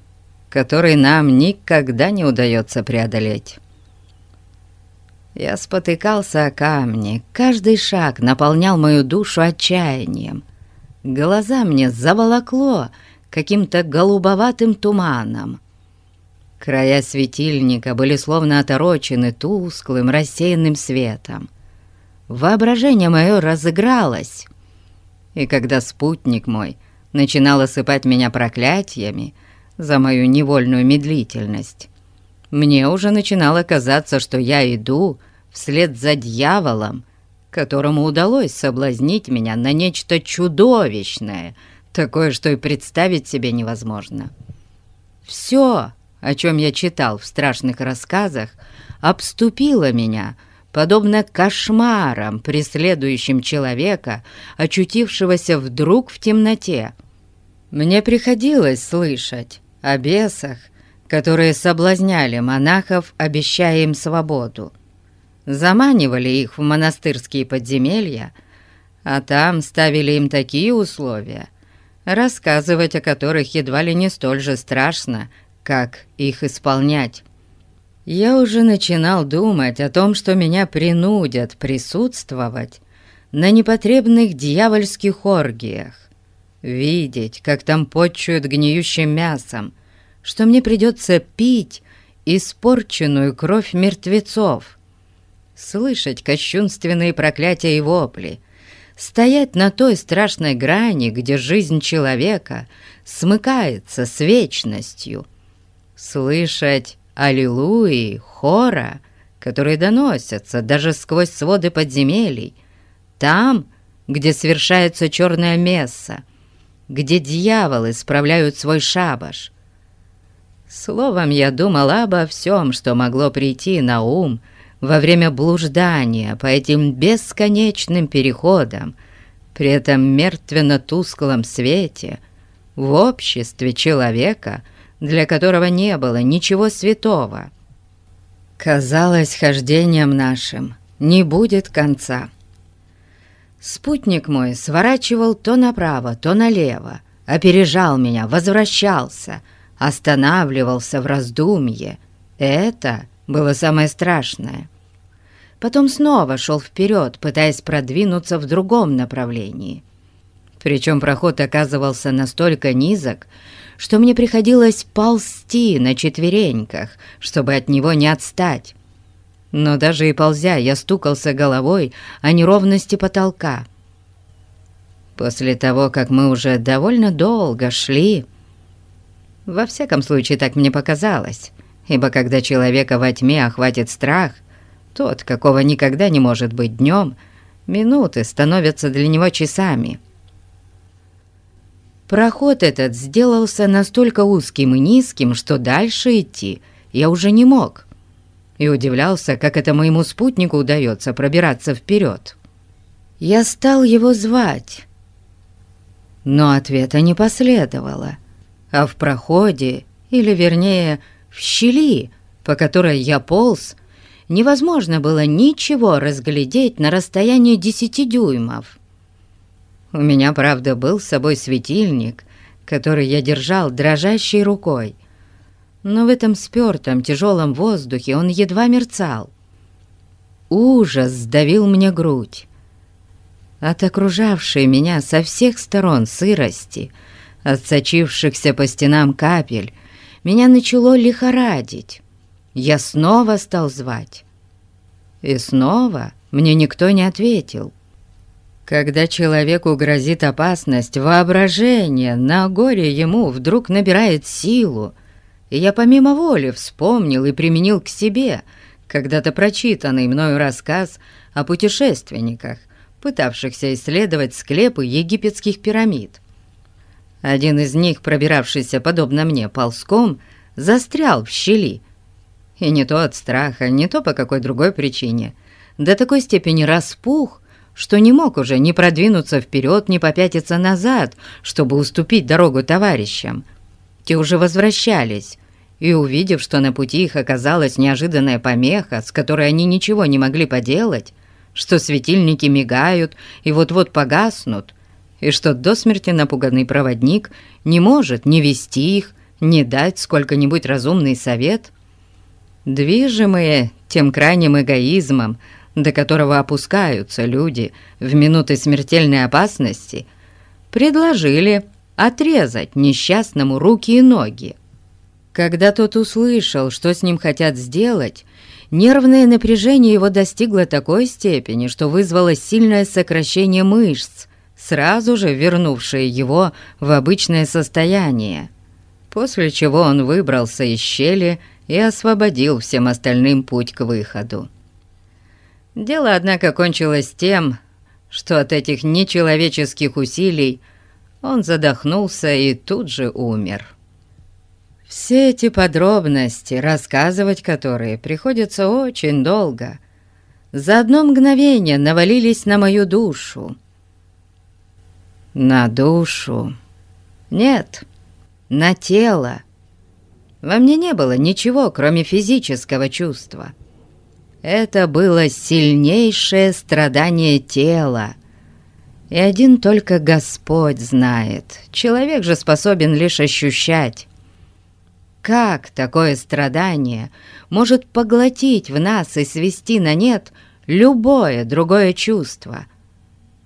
который нам никогда не удается преодолеть. Я спотыкался о камни, каждый шаг наполнял мою душу отчаянием. Глаза мне заволокло каким-то голубоватым туманом. Края светильника были словно оторочены тусклым рассеянным светом. Воображение мое разыгралось, и когда спутник мой начинал осыпать меня проклятиями за мою невольную медлительность, мне уже начинало казаться, что я иду вслед за дьяволом, которому удалось соблазнить меня на нечто чудовищное, такое, что и представить себе невозможно. Все, о чем я читал в страшных рассказах, обступило меня, подобно кошмарам, преследующим человека, очутившегося вдруг в темноте. Мне приходилось слышать о бесах, которые соблазняли монахов, обещая им свободу. Заманивали их в монастырские подземелья, а там ставили им такие условия, рассказывать о которых едва ли не столь же страшно, как их исполнять. Я уже начинал думать о том, что меня принудят присутствовать на непотребных дьявольских оргиях, видеть, как там почуют гниющим мясом, что мне придется пить испорченную кровь мертвецов, слышать кощунственные проклятия и вопли, стоять на той страшной грани, где жизнь человека смыкается с вечностью, слышать аллилуйи, хора, которые доносятся даже сквозь своды подземелий, там, где совершается черное месса, где дьяволы справляют свой шабаш, Словом, я думала обо всем, что могло прийти на ум во время блуждания по этим бесконечным переходам, при этом мертвенно-тусклом свете, в обществе человека, для которого не было ничего святого. Казалось, хождением нашим не будет конца. Спутник мой сворачивал то направо, то налево, опережал меня, возвращался — останавливался в раздумье. Это было самое страшное. Потом снова шел вперед, пытаясь продвинуться в другом направлении. Причем проход оказывался настолько низок, что мне приходилось ползти на четвереньках, чтобы от него не отстать. Но даже и ползя, я стукался головой о неровности потолка. После того, как мы уже довольно долго шли, во всяком случае, так мне показалось, ибо когда человека во тьме охватит страх, тот, какого никогда не может быть днем, минуты становятся для него часами. Проход этот сделался настолько узким и низким, что дальше идти я уже не мог, и удивлялся, как это моему спутнику удается пробираться вперед. Я стал его звать, но ответа не последовало а в проходе, или вернее в щели, по которой я полз, невозможно было ничего разглядеть на расстоянии десяти дюймов. У меня, правда, был с собой светильник, который я держал дрожащей рукой, но в этом спёртом тяжелом воздухе он едва мерцал. Ужас сдавил мне грудь. От окружавшей меня со всех сторон сырости — от сочившихся по стенам капель меня начало лихорадить. Я снова стал звать. И снова мне никто не ответил. Когда человеку грозит опасность, воображение на горе ему вдруг набирает силу, и я помимо воли вспомнил и применил к себе когда-то прочитанный мною рассказ о путешественниках, пытавшихся исследовать склепы египетских пирамид. Один из них, пробиравшийся, подобно мне, ползком, застрял в щели. И не то от страха, не то по какой другой причине. До такой степени распух, что не мог уже ни продвинуться вперед, ни попятиться назад, чтобы уступить дорогу товарищам. Те уже возвращались, и, увидев, что на пути их оказалась неожиданная помеха, с которой они ничего не могли поделать, что светильники мигают и вот-вот погаснут, и что до смерти напуганный проводник не может ни вести их, ни дать сколько-нибудь разумный совет. Движимые тем крайним эгоизмом, до которого опускаются люди в минуты смертельной опасности, предложили отрезать несчастному руки и ноги. Когда тот услышал, что с ним хотят сделать, нервное напряжение его достигло такой степени, что вызвало сильное сокращение мышц, сразу же вернувшие его в обычное состояние, после чего он выбрался из щели и освободил всем остальным путь к выходу. Дело, однако, кончилось тем, что от этих нечеловеческих усилий он задохнулся и тут же умер. Все эти подробности, рассказывать которые приходится очень долго, за одно мгновение навалились на мою душу. На душу? Нет, на тело. Во мне не было ничего, кроме физического чувства. Это было сильнейшее страдание тела. И один только Господь знает. Человек же способен лишь ощущать. Как такое страдание может поглотить в нас и свести на нет любое другое чувство?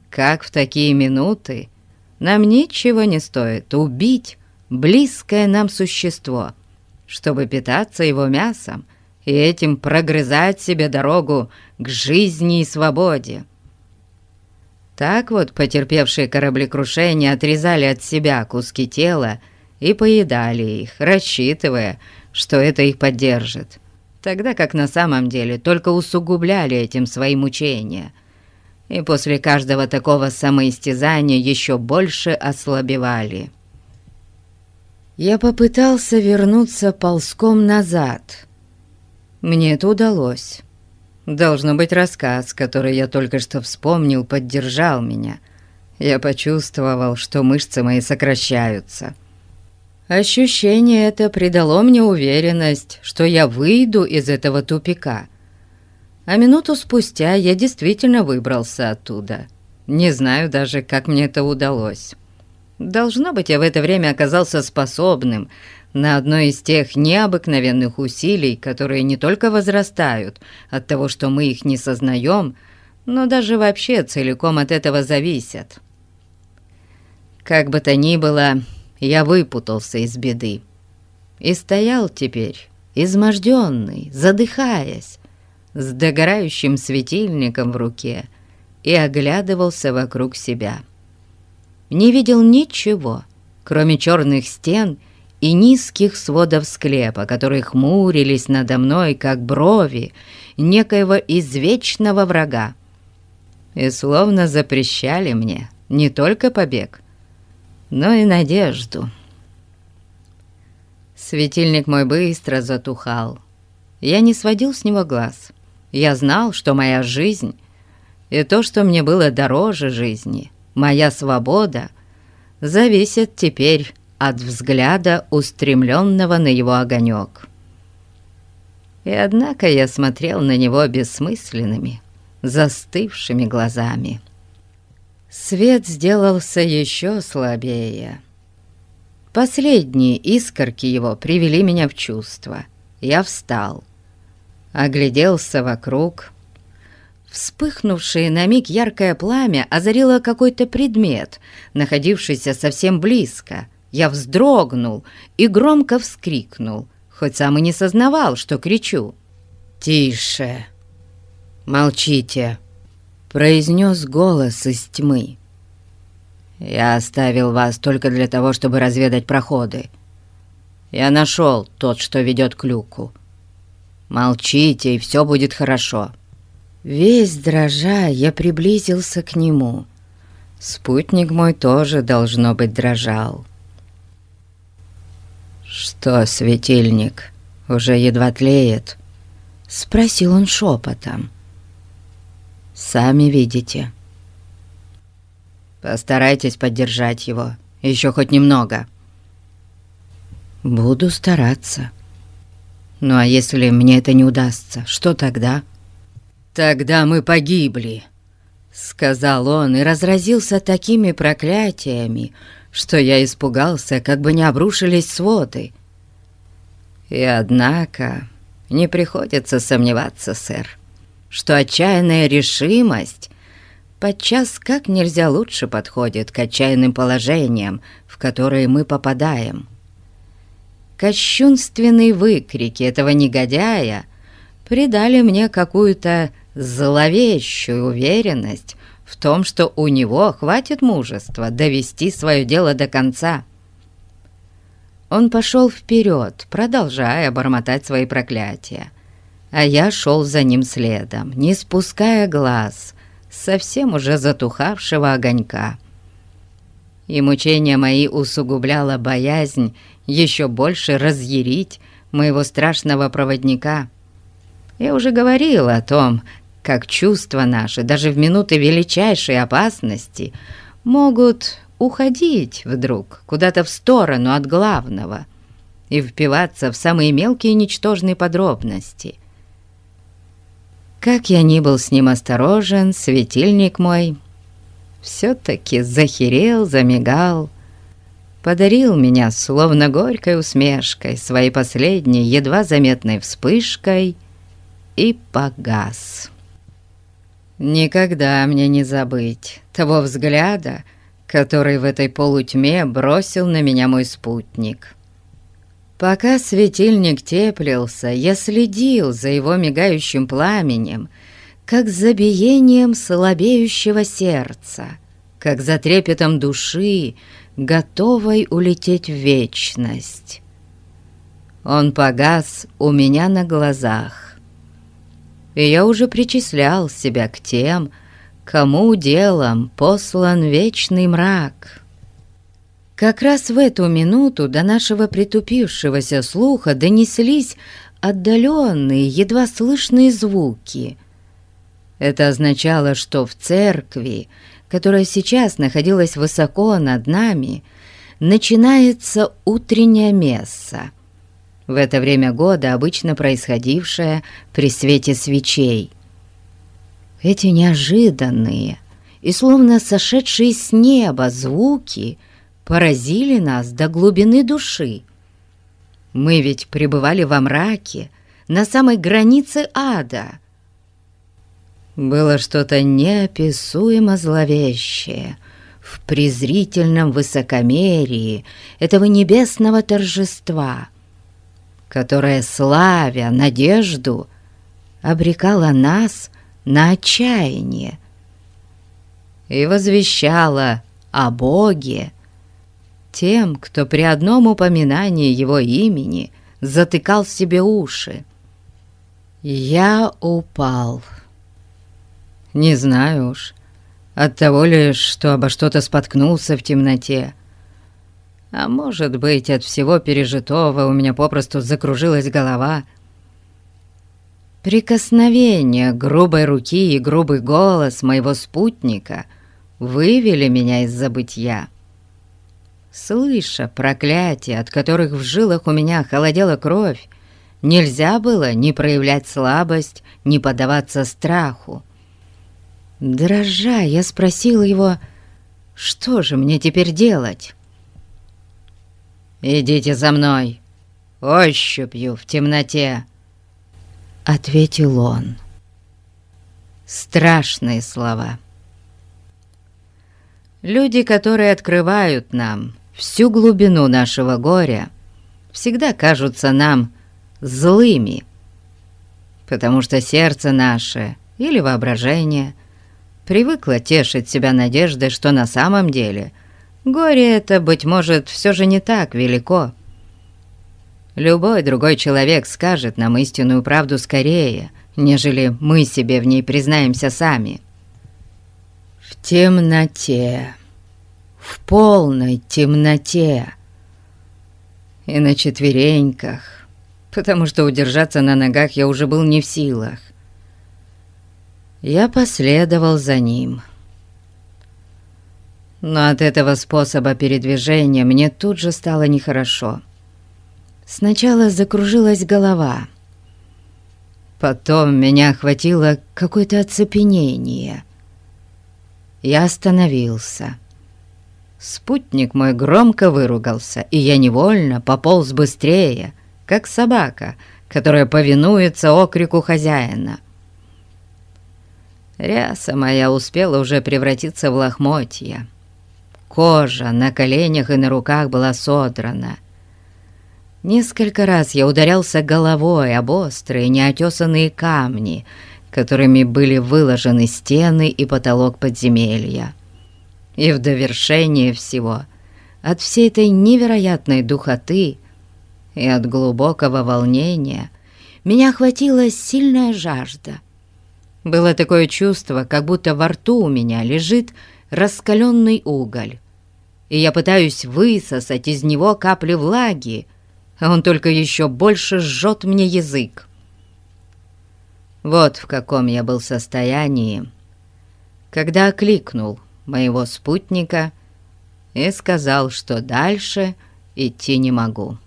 Как в такие минуты нам ничего не стоит убить близкое нам существо, чтобы питаться его мясом и этим прогрызать себе дорогу к жизни и свободе. Так вот потерпевшие кораблекрушение отрезали от себя куски тела и поедали их, рассчитывая, что это их поддержит, тогда как на самом деле только усугубляли этим свои мучения, и после каждого такого самоистязания еще больше ослабевали. Я попытался вернуться ползком назад. Мне это удалось. Должно быть, рассказ, который я только что вспомнил, поддержал меня. Я почувствовал, что мышцы мои сокращаются. Ощущение это придало мне уверенность, что я выйду из этого тупика. А минуту спустя я действительно выбрался оттуда. Не знаю даже, как мне это удалось. Должно быть, я в это время оказался способным на одно из тех необыкновенных усилий, которые не только возрастают от того, что мы их не сознаем, но даже вообще целиком от этого зависят. Как бы то ни было, я выпутался из беды и стоял теперь, изможденный, задыхаясь, с догорающим светильником в руке и оглядывался вокруг себя. Не видел ничего, кроме черных стен и низких сводов склепа, которые хмурились надо мной, как брови некоего извечного врага, и словно запрещали мне не только побег, но и надежду. Светильник мой быстро затухал. Я не сводил с него глаз. Я знал, что моя жизнь и то, что мне было дороже жизни, моя свобода, зависят теперь от взгляда, устремленного на его огонек. И однако я смотрел на него бессмысленными, застывшими глазами. Свет сделался еще слабее. Последние искорки его привели меня в чувство. Я встал, огляделся вокруг. Вспыхнувшее на миг яркое пламя озарило какой-то предмет, находившийся совсем близко — я вздрогнул и громко вскрикнул, хоть сам и не сознавал, что кричу. «Тише! Молчите!» — произнес голос из тьмы. «Я оставил вас только для того, чтобы разведать проходы. Я нашел тот, что ведет к люку. Молчите, и все будет хорошо». Весь дрожа, я приблизился к нему. Спутник мой тоже, должно быть, дрожал. «Что, светильник, уже едва тлеет?» — спросил он шепотом. «Сами видите. Постарайтесь поддержать его, еще хоть немного». «Буду стараться. Ну а если мне это не удастся, что тогда?» «Тогда мы погибли», — сказал он и разразился такими проклятиями, что я испугался, как бы не обрушились своды. И однако не приходится сомневаться, сэр, что отчаянная решимость подчас как нельзя лучше подходит к отчаянным положениям, в которые мы попадаем. Кощунственные выкрики этого негодяя придали мне какую-то зловещую уверенность в том, что у него хватит мужества довести свое дело до конца. Он пошел вперед, продолжая бормотать свои проклятия, а я шел за ним следом, не спуская глаз совсем уже затухавшего огонька.
и мучения мои усугубляла боязнь еще больше разъярить моего страшного проводника. Я уже говорила о том, как чувства наши даже в минуты величайшей опасности могут уходить вдруг куда-то в сторону от главного и впиваться в самые мелкие ничтожные подробности. Как я ни был с ним осторожен, светильник мой все-таки захерел, замигал, подарил меня словно горькой усмешкой, своей последней, едва заметной вспышкой и погас. Никогда мне не забыть того взгляда, который в этой полутьме бросил на меня мой спутник. Пока светильник теплился, я следил за его мигающим пламенем, как за биением слабеющего сердца, как за трепетом души, готовой улететь в вечность. Он погас у меня на глазах, и я уже причислял себя к тем, кому делом послан вечный мрак. Как раз в эту минуту до нашего притупившегося слуха донеслись отдаленные, едва слышные звуки. Это означало, что в церкви, которая сейчас находилась высоко над нами, начинается утренняя месса. В это время года обычно происходившая при свете свечей. Эти неожиданные и словно сошедшие с неба звуки поразили нас до глубины души. Мы ведь пребывали во мраке, на самой границе ада. Было что-то неописуемо зловещее в презрительном высокомерии этого небесного торжества, которое, славя надежду, обрекало нас на отчаяние и возвещала о Боге тем, кто при одном упоминании его имени затыкал себе уши. Я упал. Не знаю уж, от того ли, что обо что-то споткнулся в темноте, а может быть, от всего пережитого у меня попросту закружилась голова — Прикосновение грубой руки и грубый голос моего спутника вывели меня из забытья. Слыша проклятия, от которых в жилах у меня холодела кровь, нельзя было ни проявлять слабость, ни поддаваться страху. Дрожа, я спросил его, что же мне теперь делать? «Идите за мной, ощупью в темноте», ответил он. Страшные слова. Люди, которые открывают нам всю глубину нашего горя, всегда кажутся нам злыми, потому что сердце наше или воображение привыкло тешить себя надеждой, что на самом деле горе это, быть может, все же не так велико, Любой другой человек скажет нам истинную правду скорее, нежели мы себе в ней признаемся сами. В темноте, в полной темноте и на четвереньках, потому что удержаться на ногах я уже был не в силах. Я последовал за ним. Но от этого способа передвижения мне тут же стало нехорошо. Сначала закружилась голова. Потом меня охватило какое-то оцепенение. Я остановился. Спутник мой громко выругался, и я невольно пополз быстрее, как собака, которая повинуется окрику хозяина. Ряса моя успела уже превратиться в лохмотья. Кожа на коленях и на руках была содрана — Несколько раз я ударялся головой об острые неотесанные камни, которыми были выложены стены и потолок подземелья. И в довершение всего, от всей этой невероятной духоты и от глубокого волнения, меня охватила сильная жажда. Было такое чувство, как будто во рту у меня лежит раскаленный уголь,
и я пытаюсь высосать из него капли влаги, а он только еще больше жжет мне язык. Вот в каком я был состоянии, когда окликнул моего спутника и сказал, что дальше идти не могу.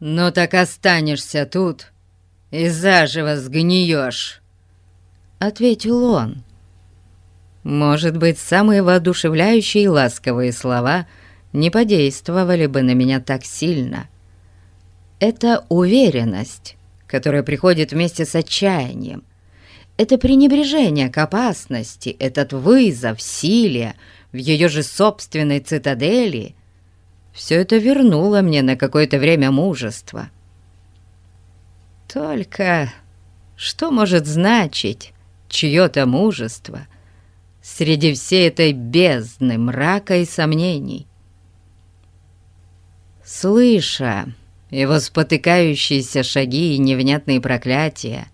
«Ну так останешься тут и заживо сгниешь», — ответил он. Может быть, самые воодушевляющие и ласковые слова не подействовали бы на меня так сильно. Это уверенность, которая приходит вместе с отчаянием. Это пренебрежение к опасности, этот вызов силе в ее же собственной цитадели — все это вернуло мне на какое-то время мужество. Только что может значить чье-то мужество среди всей этой бездны мрака и сомнений? Слыша его спотыкающиеся шаги и невнятные проклятия,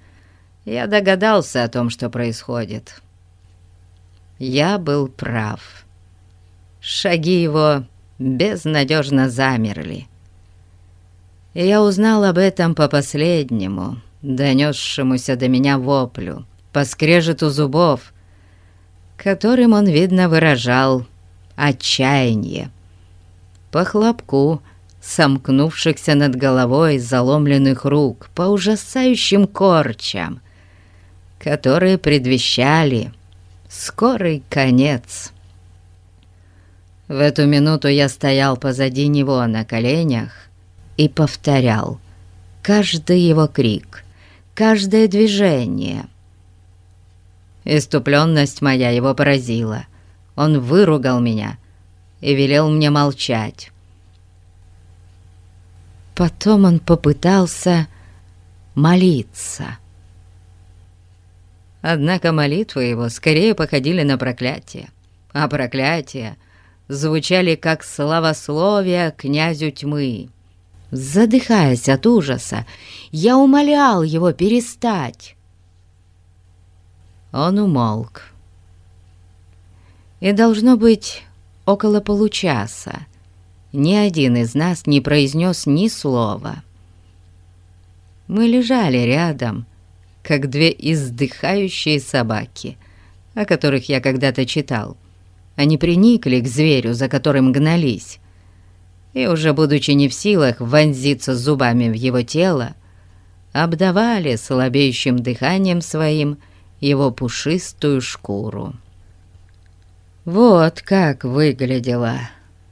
я догадался о том, что происходит. Я был прав. Шаги его безнадежно замерли. И я узнал об этом по последнему, донесшемуся до меня воплю, по скрежету зубов, которым он, видно, выражал отчаяние, по хлопку сомкнувшихся над головой заломленных рук, по ужасающим корчам, которые предвещали скорый конец. В эту минуту я стоял позади него на коленях и повторял каждый его крик, каждое движение. Иступленность моя его поразила. Он выругал меня и велел мне молчать. Потом он попытался молиться. Однако молитвы его скорее походили на проклятие, а проклятие — звучали как славословие князю тьмы. Задыхаясь от ужаса, я умолял его перестать. Он умолк. И должно быть около получаса. Ни один из нас не произнес ни слова. Мы лежали рядом, как две издыхающие собаки, о которых я когда-то читал — они приникли к зверю, за которым гнались, и уже будучи не в силах вонзиться зубами в его тело, обдавали слабеющим дыханием своим его пушистую шкуру. Вот как выглядела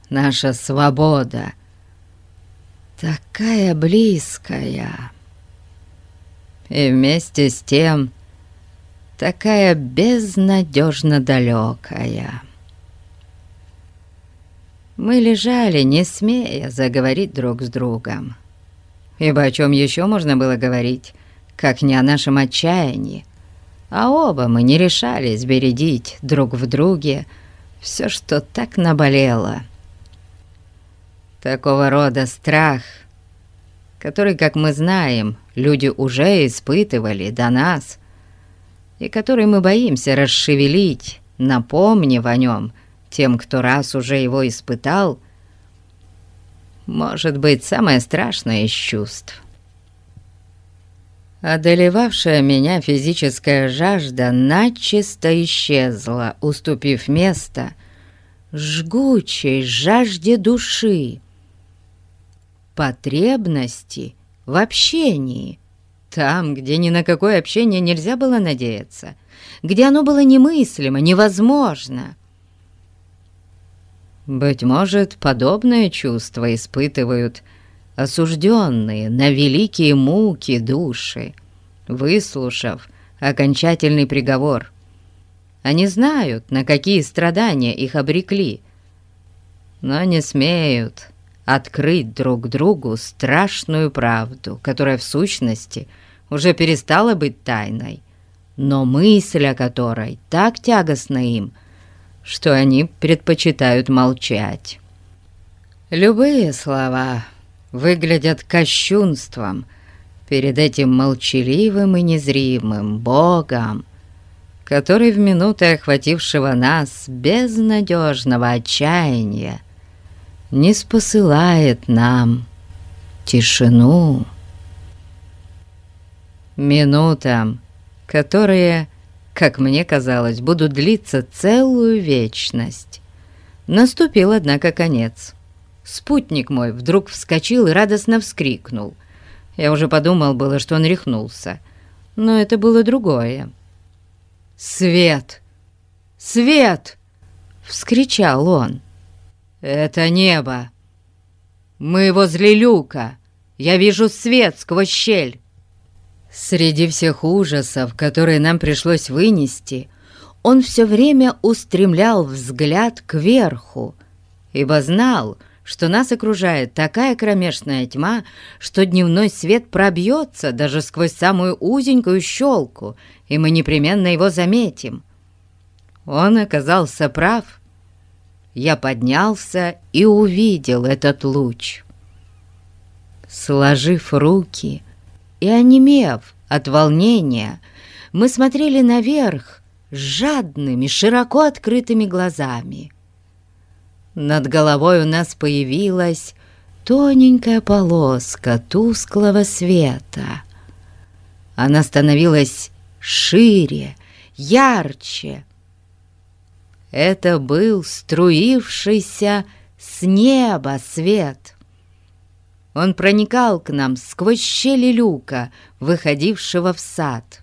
наша свобода, такая близкая, и вместе с тем такая безнадежно далекая. Мы лежали, не смея заговорить друг с другом. Ибо о чем еще можно было говорить, как не о нашем отчаянии, а оба мы не решались бередить друг в друге все, что так наболело. Такого рода страх, который, как мы знаем, люди уже испытывали до нас, и который мы боимся расшевелить, напомнив о нем — тем, кто раз уже его испытал, может быть самое страшное из чувств. Одолевавшая меня физическая жажда начисто исчезла, уступив место жгучей жажде души, потребности в общении, там, где ни на какое общение нельзя было надеяться, где оно было немыслимо, невозможно. Быть может, подобное чувство испытывают осужденные на великие муки души, выслушав окончательный приговор. Они знают, на какие страдания их обрекли, но не смеют открыть друг другу страшную правду, которая в сущности уже перестала быть тайной, но мысль о которой так тягостна им – что они предпочитают молчать. Любые слова выглядят кощунством перед этим молчаливым и незримым Богом, который в минуты охватившего нас безнадежного отчаяния не спосылает нам тишину. Минутам, которые, как мне казалось, будут длиться целую вечность, наступил, однако, конец. Спутник мой вдруг вскочил и радостно вскрикнул. Я уже подумал было, что он рехнулся, но это было другое. «Свет! Свет!» — вскричал он. «Это небо! Мы возле люка! Я вижу свет сквозь щель!» Среди всех ужасов, которые нам пришлось вынести, он все время устремлял взгляд кверху, ибо знал, что нас окружает такая кромешная тьма, что дневной свет пробьется даже сквозь самую узенькую щелку, и мы непременно его заметим. Он оказался прав. Я поднялся и увидел этот луч. Сложив руки и онемев от волнения, мы смотрели наверх жадными, широко открытыми глазами — над головой у нас появилась тоненькая полоска тусклого света. Она становилась шире, ярче. Это был струившийся с неба свет. Он проникал к нам сквозь щели люка, выходившего в сад.